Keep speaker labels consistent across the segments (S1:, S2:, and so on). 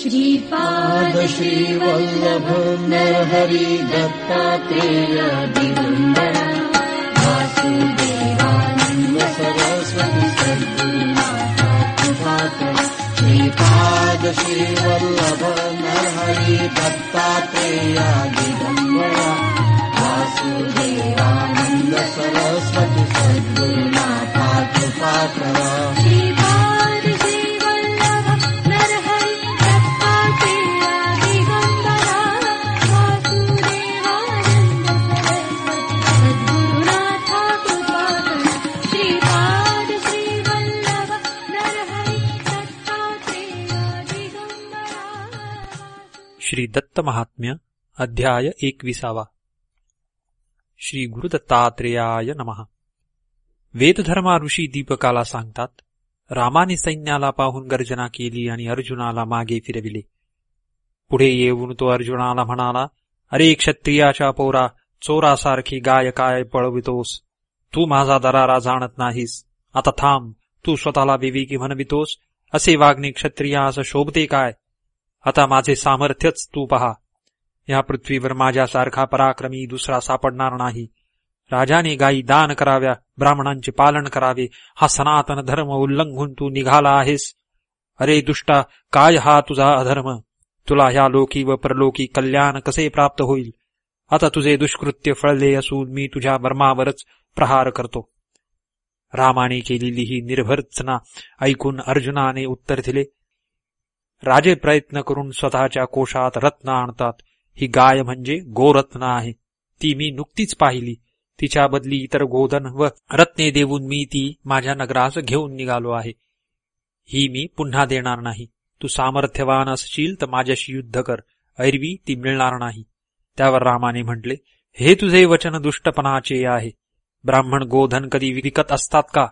S1: श्रीपाद श्रीवल्लभ नरहरि दत्तात्रेय दिगम्बर वासुदेवानन्द सरस्वती सद्गुरुनाथ कृपाकर श्रीपाद श्रीवल्लभ नरहरि दत्तात्रेय दिगम्बर वासुदेवानन्द सरस्वती सद्गुरुनाथ कृपाकर
S2: श्री दत्त महात्म्य अध्याय एकविसावा. श्री गुरुदत्तात्रेयाय नमः. वेदधर्मा ऋषी दीपकाला सांगतात रामाने सैन्याला पाहून गर्जना केली आणि अर्जुनाला मागे फिरविले. पुढे येऊन तो अर्जुनाला म्हणाला अरे क्षत्रियाच्या पोरा चोरासारखी गाय काय पळवितोस? तू माझा दरारा जाणत नाहीस. आता थांब तू स्वतःला विवेकी म्हणवितोस. असे वागणे क्षत्रियास शोभते काय? आता माझे सामर्थ्यच तू पहा. या पृथ्वीवर माझ्यासारखा पराक्रमी दुसरा सापडणार नाही. राजाने गायी दान कराव्या ब्राह्मणांचे पालन करावे हा सनातन धर्म उल्लंघून तू निघाला आहेस. अरे दुष्टा काय हा तुझा अधर्म? तुला ह्या लोकी व परलोकी कल्याण कसे प्राप्त होईल? आता तुझे दुष्कृत्य फळले असून मी तुझ्या मर्मावरच प्रहार करतो. रामाने केलेली ही निर्भर्सना ऐकून अर्जुनाने उत्तर दिले राजे प्रयत्न करून स्वतःच्या कोशात रत्न आणतात. ही गाय म्हणजे गोरत्न आहे. ती मी नुकतीच पाहिली. तिच्या बदली इतर गोधन व रत्ने देऊन मी ती माझ्या नगरास घेऊन निघालो आहे. ही मी पुन्हा देणार नाही. तू सामर्थ्यवान असशील तर माझ्याशी युद्ध कर. ऐरवी ती मिळणार नाही. त्यावर रामाने म्हटले हे तुझे वचन दुष्टपणाचे आहे. ब्राह्मण गोधन कधी विकत असतात का?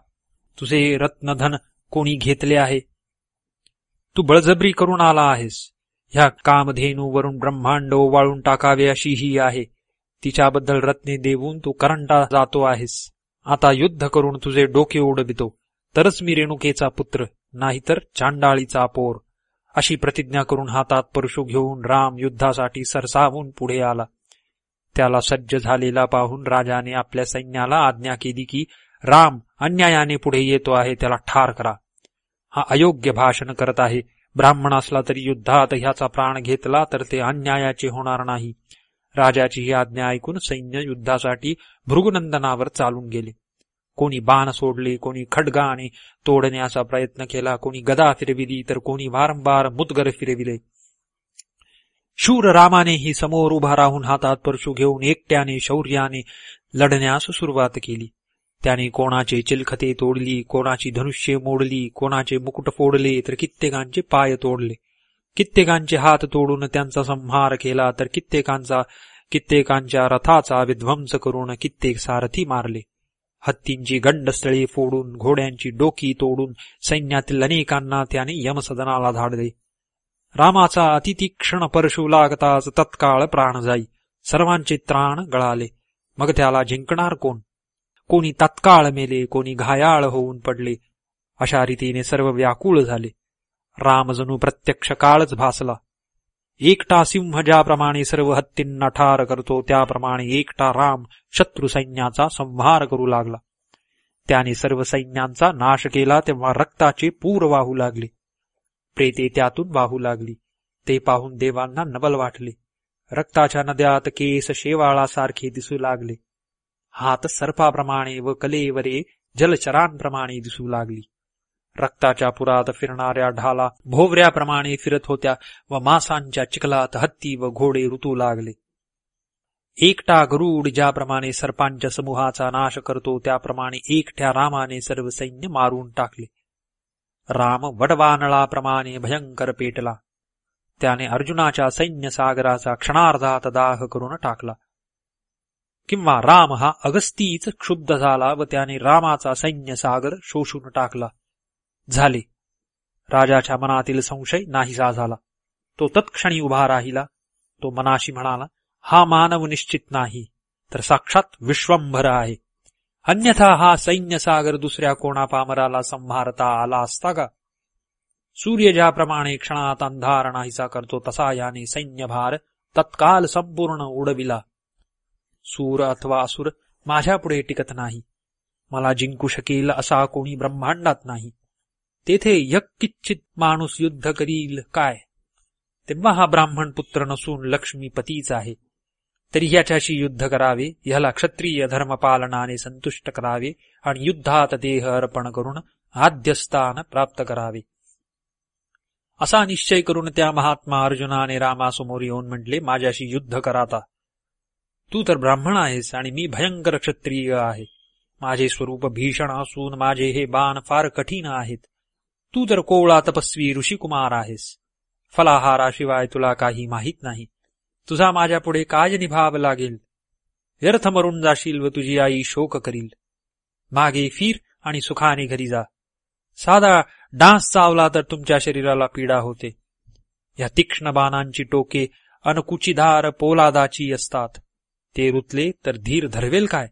S2: तुझे रत्नधन कोणी घेतले आहे? तू बळजबरी करून आला आहेस. ह्या कामधेनूवरून ब्रह्मांड ओवाळून टाकावे अशी ही आहे. तिच्याबद्दल रत्ने देऊन तू करंटा जातो आहेस. आता युद्ध करून तुझे डोके उडवितो तरच मी रेणुकेचा पुत्र नाहीतर चांडाळीचा पोर. अशी प्रतिज्ञा करून हातात परशु घेऊन राम युद्धासाठी सरसावून पुढे आला. त्याला सज्ज झालेला पाहून राजाने आपल्या सैन्याला आज्ञा केली की राम अन्यायाने पुढे येतो आहे त्याला ठार करा. हा अयोग्य भाषण करत आहे. ब्राह्मण असला तरी युद्धात ह्याचा प्राण घेतला तर ते अन्यायाचे होणार नाही. राजाची ही आज्ञा ऐकून सैन्य युद्धासाठी भृगुनंदनावर चालून गेले. कोणी बाण सोडले कोणी खडगाने तोडण्याचा प्रयत्न केला कोणी गदा फिरविली तर कोणी वारंवार मुदगर फिरविले. शूर रामानेही समोर उभा राहून हातात परशु घेऊन एकट्याने शौर्याने लढण्यास सुरुवात केली. त्याने कोणाचे चिलखते तोडली कोणाची धनुष्ये मोडली कोणाचे मुकुट फोडले तर कित्येकांचे पाय तोडले. कित्येकांचे हात तोडून त्यांचा संहार केला तर कित्येकांचा कित्येकांच्या रथाचा विध्वंस करून कित्येक सारथी मारले. हत्तींची गंडस्थळे फोडून घोड्यांची डोकी तोडून सैन्यातील अनेकांना त्याने यमसदनाला धाडले. रामाचा अतितीक्षण परशु लागताच तत्काळ प्राण जाई. सर्वांचे त्राण गळाले. मग त्याला जिंकणार कोण? कोणी तत्काळ मेले कोणी घायाळ होऊन पडले. अशा रीतीने सर्व व्याकुळ झाले. राम जणू प्रत्यक्ष काळच भासला. एकटा सिंह ज्याप्रमाणे सर्व हत्तींना ठार करतो त्याप्रमाणे एकटा राम शत्रू सैन्याचा संहार करू लागला. त्याने सर्व सैन्यांचा नाश केला तेव्हा रक्ताचे पूर वाहू लागले. प्रेते त्यातून वाहू लागली. ते पाहून देवांना नबल वाटले. रक्ताच्या नद्यात केस शेवाळासारखे दिसू लागले. हात सर्पाप्रमाणे व कलेवरे जलचरांप्रमाणे दिसू लागली. रक्ताच्या पुरात फिरणाऱ्या ढाला भोवऱ्याप्रमाणे फिरत होत्या व मासांच्या चिखलात हत्ती व घोडे ऋतू लागले. एकटा गरुड ज्याप्रमाणे सर्पांच्या समूहाचा नाश करतो त्याप्रमाणे एकट्या रामाने सर्व सैन्य मारून टाकले. राम वडवानळाप्रमाणे भयंकर पेटला. त्याने अर्जुनाच्या सैन्य सागराचा क्षणार्धात दाह करून टाकला. किंवा राम हा अगस्तीच क्षुब्ध झाला व त्याने रामाचा सैन्य सागर शोषून टाकला. झाले. राजाच्या मनातील संशय नाहीसा झाला. तो तत्क्षणी उभा राहिला. तो मनाशी म्हणाला हा मानव निश्चित नाही तर साक्षात विश्वंभर आहे. अन्यथा हा सैन्य सागर दुसऱ्या कोणा पामराला संभारता आला असता का? सूर्य ज्याप्रमाणे क्षणात अंधार नाहीसा करतो तसा याने सैन्यभार तत्काल संपूर्ण उडविला. सूर अथवा असुर माझ्यापुढे टिकत नाही. मला जिंकू शकेल असा कोणी ब्रह्मांडात नाही. तेथे यक्किच्चित माणूस युद्ध करील काय? तेव्हा हा ब्राह्मण पुत्र नसून लक्ष्मीपतीच आहे. तरी ह्याच्याशी युद्ध करावे ह्याला क्षत्रिय धर्मपालनाने संतुष्ट करावे आणि युद्धात देह अर्पण करून आद्यस्थान प्राप्त करावे. असा निश्चय करून त्या महात्मा अर्जुनाने रामासमोर येऊन म्हटले माझ्याशी युद्ध कराता तू तर ब्राह्मण आहेस आणि मी भयंकर क्षत्रिय आहे. माझे स्वरूप भीषण असून माझे हे बाण फार कठीण आहेत. तू तर कोवळा तपस्वी ऋषिकुमार आहेस. फलाहाराशिवाय तुला काही माहीत नाही. तुझा माझ्यापुढे काय निभाव लागेल? व्यर्थ मरून जाशील व तुझी आई शोक करील. मागे फिर आणि सुखाने घरी जा. साधा डास चावला तर तुमच्या शरीराला पीडा होते. या तीक्ष्ण बाणांची टोके अनकुचीधार पोलादाची असतात. ते रुतले तर धीर धरवेल काय?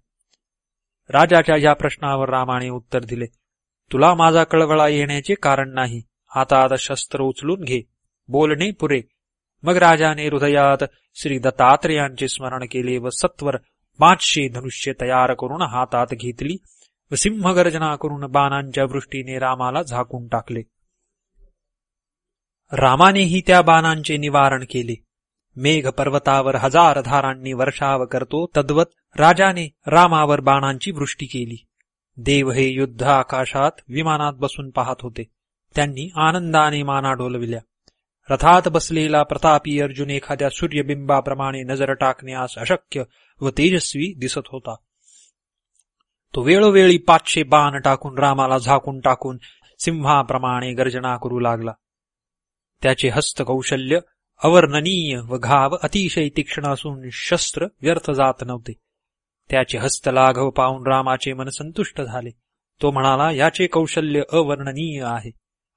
S2: राजाच्या या प्रश्नावर रामाने उत्तर दिले तुला माझा कळवळा येण्याचे कारण नाही. हातात शस्त्र उचलून घे. बोलणे पुरे. मग राजाने हृदयात श्री दत्तात्रेयांचे स्मरण केले व सत्वर पाचशे धनुष्य तयार करून हातात घेतली व सिंहगर्जना करून बाणांच्या वृष्टीने रामाला झाकून टाकले. रामानेही त्या बाणांचे निवारण केले. मेघ पर्वतावर हजार धारांनी वर्षाव करतो तद्वत राजाने रामावर बाणांची वृष्टी केली. देव हे युद्ध आकाशात विमानात बसून पाहत होते. त्यांनी आनंदाने माना डोलविल्या. रथात बसलेला प्रतापी अर्जुन एखाद्या सूर्यबिंबाप्रमाणे नजर टाकण्यास अशक्य व तेजस्वी दिसत होता. तो वेळोवेळी पाचशे बाण टाकून रामाला झाकून टाकून सिंहाप्रमाणे गर्जना करू लागला. त्याचे हस्तकौशल्य अवर्णनीय व घाव अतिशय तीक्ष्ण असून शस्त्र व्यर्थ जात नव्हते. त्याचे हस्तलाघव पाहून रामाचे मन संतुष्ट झाले. तो म्हणाला याचे कौशल्य अवर्णनीय आहे.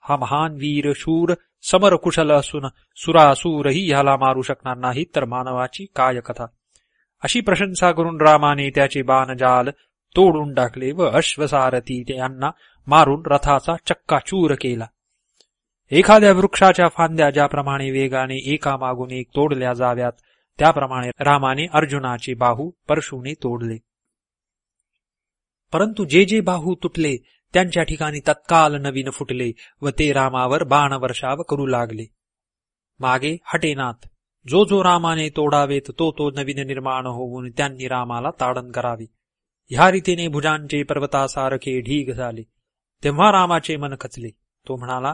S2: हा महान वीर शूर समरकुशल असून सुरासूरही ह्याला मारू शकणार नाही तर मानवाची काय कथा अशी प्रशंसा करून रामाने त्याचे बाणजाल तोडून टाकले व अश्वसारथी यांना मारून रथाचा चक्काचूर केला. एखाद्या वृक्षाच्या फांद्या ज्याप्रमाणे वेगाने एकामागून एक तोडल्या जाव्यात त्याप्रमाणे रामाने अर्जुनाचे बाहू परशुने तोडले. परंतु जे जे बाहू तुटले त्यांच्या ठिकाणी तत्काल नवीन फुटले व ते रामावर बाणवर्षाव करू लागले. मागे हटेनाथ जो जो रामाने तोडावेत तो तो नवीन निर्माण होऊन त्यांनी रामाला ताडन करावे. ह्या रीतीने भुजांचे पर्वतासारखे ढीग झाले. तेव्हा रामाचे मन खचले. तो म्हणाला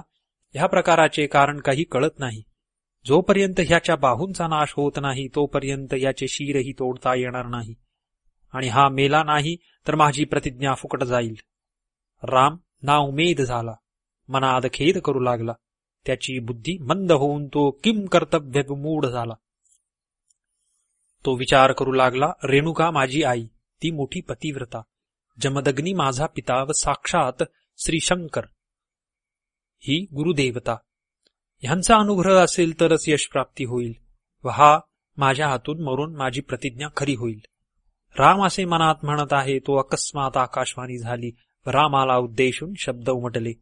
S2: ह्या प्रकाराचे कारण काही कळत नाही. जोपर्यंत ह्याच्या बाहूंचा नाश होत नाही तोपर्यंत याचे शिरही तोडता येणार नाही. आणि हा मेला नाही तर माझी प्रतिज्ञा फुकट जाईल. राम नाउमेद झाला. मनाद खेद करू लागला. त्याची बुद्धी मंद होऊन तो किम कर्तव्य मूढ झाला. तो विचार करू लागला रेणुका माझी आई ती मोठी पतिव्रता. जमदग्नी माझा पिता व साक्षात श्रीशंकर. ही गुरुदेवता. ह्यांचा अनुग्रह असेल तरच यशप्राप्ती होईल व हा माझ्या हातून मरून माझी प्रतिज्ञा खरी होईल. राम असे मनात म्हणत आहे तो अकस्मात आकाशवाणी झाली व रामाला उद्देशून शब्द उमटले.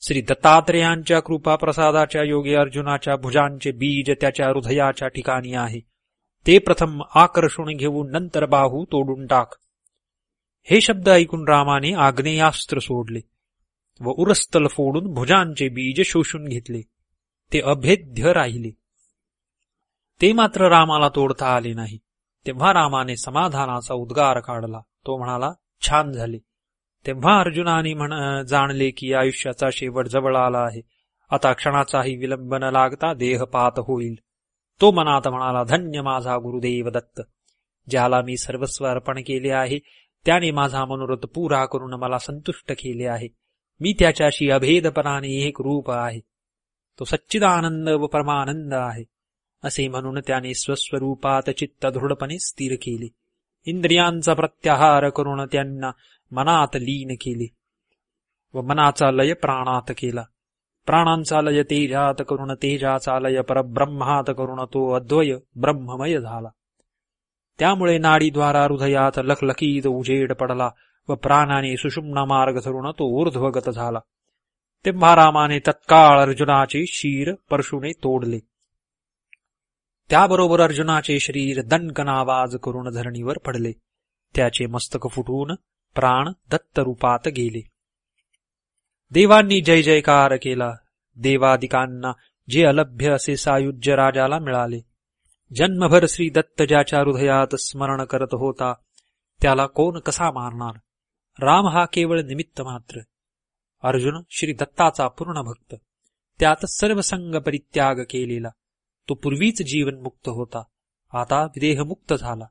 S2: श्री दत्तात्रेयांच्या कृपा प्रसादाच्या योगे अर्जुनाच्या भुजांचे बीज त्याच्या हृदयाच्या ठिकाणी आहे. ते प्रथम आकर्षण घेऊन नंतर बाहू तोडून टाक. हे शब्द ऐकून रामाने आग्नेयास्त्र सोडले. व उरस्तल फोडून भुजांचे बीज शोषून घेतले. ते अभेद्य राहिले. ते मात्र रामाला तोडता आले नाही. तेव्हा रामाने समाधानाचा उद्गार काढला. तो म्हणाला छान झाले. तेव्हा अर्जुनाने म्हण जाणले की आयुष्याचा शेवट जवळ आला आहे. आता क्षणाचाही विलंब न लागता देहपात होईल. तो मनात म्हणाला धन्य माझा गुरुदेव दत्त. ज्याला मी सर्वस्व अर्पण केले आहे त्याने माझा मनोरथ पुरा करून मला संतुष्ट केले आहे. मी त्याच्याशी अभेदपणाने एक रूप आहे. तो सच्चिदानंद व परमानंद आहे. असे म्हणून त्याने स्वस्वरूपात चित्त दृढपणे स्थिर केले. इंद्रियांचा प्रत्याहार करून त्यांना मनात लीन केले व मनाचा लय प्राणात केला. प्राणांचा लय तेजात करून तेजाचा लय परब्रह्मात करून तो अद्वय ब्रह्ममय झाला. त्यामुळे नाडीद्वारा हृदयात लखलखीत उजेड पडला. व प्राणाने सुषुम्ना मार्ग धरून तो ऊर्ध्वगत झाला. तेव्हा रामाने तत्काळ अर्जुनाचे शीर परशुने तोडले. त्याबरोबर अर्जुनाचे शरीर दणकनावाज करून धरणीवर पडले. त्याचे मस्तक फुटून प्राण दत्त रूपात गेले. देवांनी जय जयकार केला. देवादिकांना जे अलभ्य असे सायुज्य राजाला मिळाले. जन्मभर श्री दत्त ज्याच्या हृदयात स्मरण करत होता. त्याला कोण कसा मारणार? राम हा केवळ निमित्त मात्र. अर्जुन श्री दत्ताचा पूर्ण भक्त. त्यात सर्वसंग परित्याग केलेला. तो पूर्वीच जीवनमुक्त होता. आता विदेहमुक्त झाला.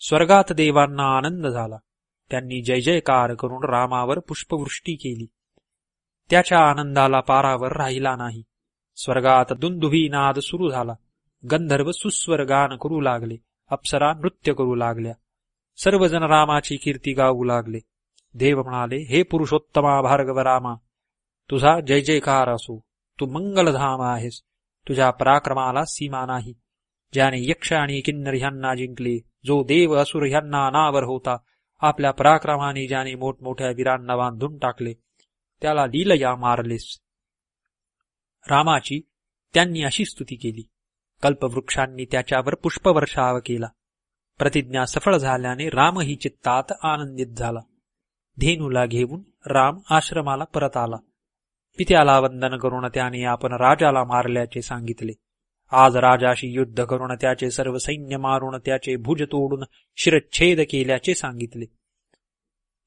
S2: स्वर्गात देवांना आनंद झाला. त्यांनी जय जयकार करून रामावर पुष्पवृष्टी केली. त्याच्या आनंदाला पारावर राहिला नाही. स्वर्गात दुंदुभी नाद सुरू झाला. गंधर्व सुस्वर गान करू लागले. अप्सरा नृत्य करू लागल्या. सर्वजण रामाची कीर्ती गाऊ लागले. देव म्हणाले हे पुरुषोत्तमा भार्गव रामा तुझा जय जयकार असो तू मंगलधाम आहेस तुझ्या पराक्रमाला सीमा नाही. ज्याने यक्ष आणि किन्नर ह्यांना जिंकले जो देव असुर ह्यांना अनावर होता आपल्या पराक्रमाने ज्याने मोठमोठ्या वीरांना बांधून टाकले त्याला लीलया मारलेस. रामाची त्यांनी अशी स्तुती केली. कल्पवृक्षांनी त्याच्यावर पुष्पवर्षाव केला. प्रतिज्ञा सफळ झाल्याने रामही चित्तात आनंदित झाला. धेनूला घेऊन राम आश्रमाला परत आला. पित्याला वंदन करून त्याने आपण राजाला मारल्याचे सांगितले. आज राजाशी युद्ध करून त्याचे सर्व सैन्य मारून त्याचे भुज तोडून शिरच्छेद केल्याचे सांगितले.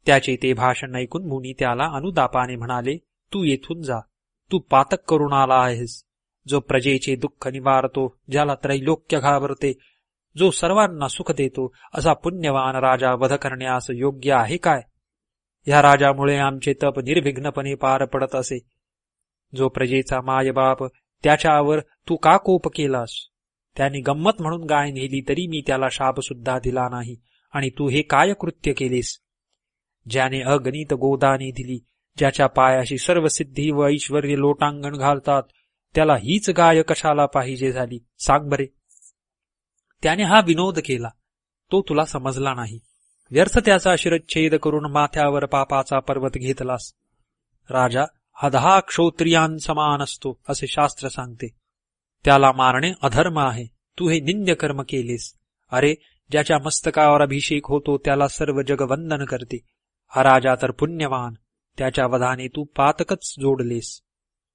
S2: त्याचे ते भाषण ऐकून मुनी त्याला अनुदापाने म्हणाले तू येथून जा. तू पातक करून आला आहेस. जो प्रजेचे दुःख निवारतो ज्याला त्रैलोक्य घाबरते जो सर्वांना सुख देतो असा पुण्यवान राजा वध करण्यास योग्य आहे काय? ह्या राजामुळे आमचे तप निर्विघ्नपणे पार पडत असे. जो प्रजेचा मायबाप त्याच्यावर तू का कोप केलास? त्याने गंमत म्हणून गाय नेली तरी मी त्याला शाप सुद्धा दिला नाही. आणि तू हे काय कृत्य केलेस? ज्याने अगणित गोदाने दिली ज्याच्या पायाशी सर्व सिद्धी व ऐश्वर लोटांगण घालतात त्याला हीच गाय कशाला पाहिजे झाली? सांग बरे. त्याने हा विनोद केला. तो तुला समजला नाही. व्यर्थ त्याचा शिरच्छेद करून माथ्यावर पापाचा पर्वत घेतलास. राजा हा दहा क्षोत्रियांसमान असतो असे शास्त्र सांगते. त्याला मारणे अधर्म आहे. तू हे निंद्य कर्म केलेस. अरे ज्याच्या मस्तकावर अभिषेक होतो त्याला सर्व जग वंदन करते. हा राजा तर पुण्यवान. त्याच्या वधाने तू पातकच जोडलेस.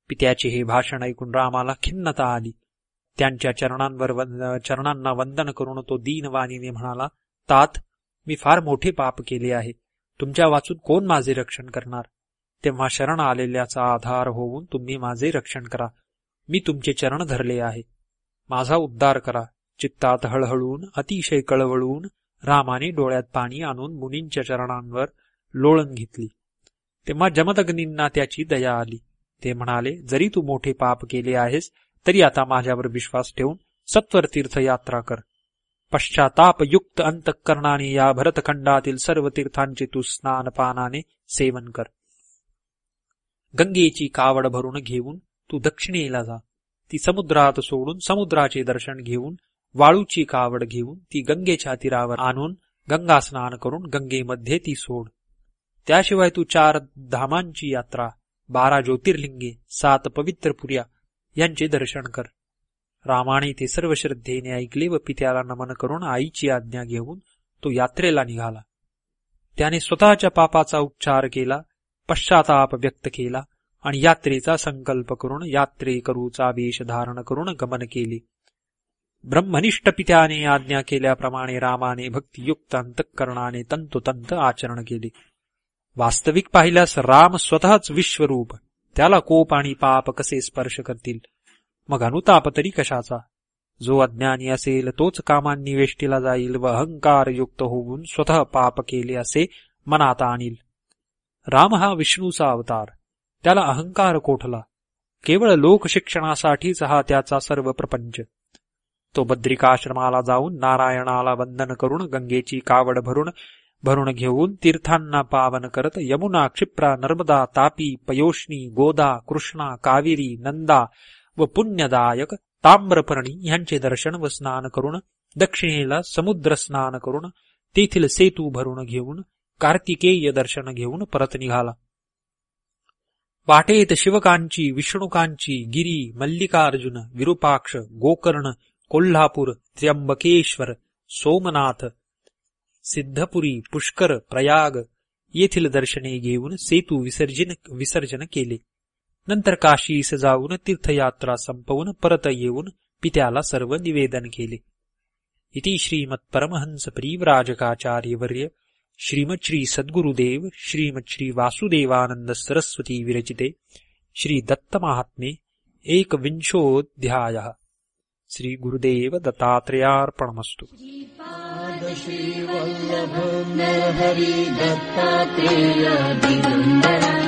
S2: पित्याचे हे भाषण ऐकून रामाला खिन्नता आली. त्यांच्या चरणांवर चरणांना वंदन करून तो दीनवाणीने म्हणाला तात मी फार मोठे पाप केले आहे. तुमच्या वाचून कोण माझे रक्षण करणार? तेव्हा शरण आलेल्याचा आधार होऊन तुम्ही माझे रक्षण करा. मी तुमचे चरण धरले आहे. माझा उद्धार करा. चित्तात हळहळून अतिशय कळवळून रामाने डोळ्यात पाणी आणून मुनींच्या चरणांवर लोळण घेतली. तेव्हा जमदग्नींना त्याची दया आली. ते म्हणाले जरी तू मोठे पाप केले आहेस तरी आता माझ्यावर विश्वास ठेवून सत्वर तीर्थयात्रा कर. पश्चातापयुक्त अंतःकरणाने या भरतखंडातील सर्व तीर्थांचे तू स्नानपानाने सेवन कर. गंगेची कावड भरून घेऊन तू दक्षिणेला जा. ती समुद्रात सोडून समुद्राचे दर्शन घेऊन वाळूची कावड घेऊन ती गंगेच्या तीरावर आणून गंगा स्नान करून गंगेमध्ये ती सोड. त्याशिवाय तू चार धामांची यात्रा बारा ज्योतिर्लिंगे सात पवित्र पुर्या यांचे दर्शन कर. रामाने ते सर्व श्रद्धेने ऐकले व पित्याला नमन करून आईची आज्ञा घेऊन तो यात्रेला निघाला. त्याने स्वतःच्या पापाचा उपचार केला पश्चाताप व्यक्त केला आणि यात्रेचा संकल्प करून यात्रेकरूचा वेश धारण करून गमन केले. ब्रह्मनिष्ठ पित्याने आज्ञा केल्याप्रमाणे रामाने भक्तियुक्त अंतकरणाने तंतोतंत आचरण केले. वास्तविक पाहिल्यास राम स्वतःच विश्वरूप त्याला कोप आणि पाप कसे स्पर्श करतील? मग अनुताप तरी कशाचा? जो अज्ञानी असेल तोच कामांनी वेष्टीला जाईल व अहंकार युक्त होऊन स्वतः पाप केले असे मनात आणील. राम हा विष्णूचा अवतार. त्याला अहंकार कोठला? केवळ लोकशिक्षणासाठीच हा त्याचा सर्व प्रपंच. तो बद्रिकाश्रमाला जाऊन नारायणाला वंदन करून गंगेची कावड भरून भरून घेऊन तीर्थांना पावन करत यमुना क्षिप्रा नर्मदा तापी पयोष्णी गोदा कृष्णा कावेरी नंदा व पुण्यदायक ताम्रपर्णी ह्यांचे दर्शन व स्नान करून दक्षिणेला समुद्र स्नान करून तेथील सेतू भरून घेऊन कार्तिकेय दर्शन घेऊन परत निघाला. वाटेत शिवकांची विष्णुकांची गिरी मल्लिकार्जुन विरूपाक्ष गोकर्ण कोल्हापूर त्र्यंबकेश्वर सोमनाथ सिद्धपुरी पुष्कर प्रयाग येथील दर्शने घेऊन सेतू विसर्जन विसर्जन केले. नंतर काशीस जाऊन तीर्थयात्रा संपवून परत येऊन पित्याला सर्व निवेदन केले. इति श्रीमत्परमहंस प्रीव्राजकाचार्यवर्य श्रीमत् श्री सद्गुरुदेव श्रीमत् श्री वासुदेवानंद सरस्वती विरचिते श्री दत्त एकविंशोऽध्यायः. श्री गुरुदेव दत्तात्रेयार्पणमस्तु.
S1: श्रीवल्लभ दत्तात्रेय दिगम्बरा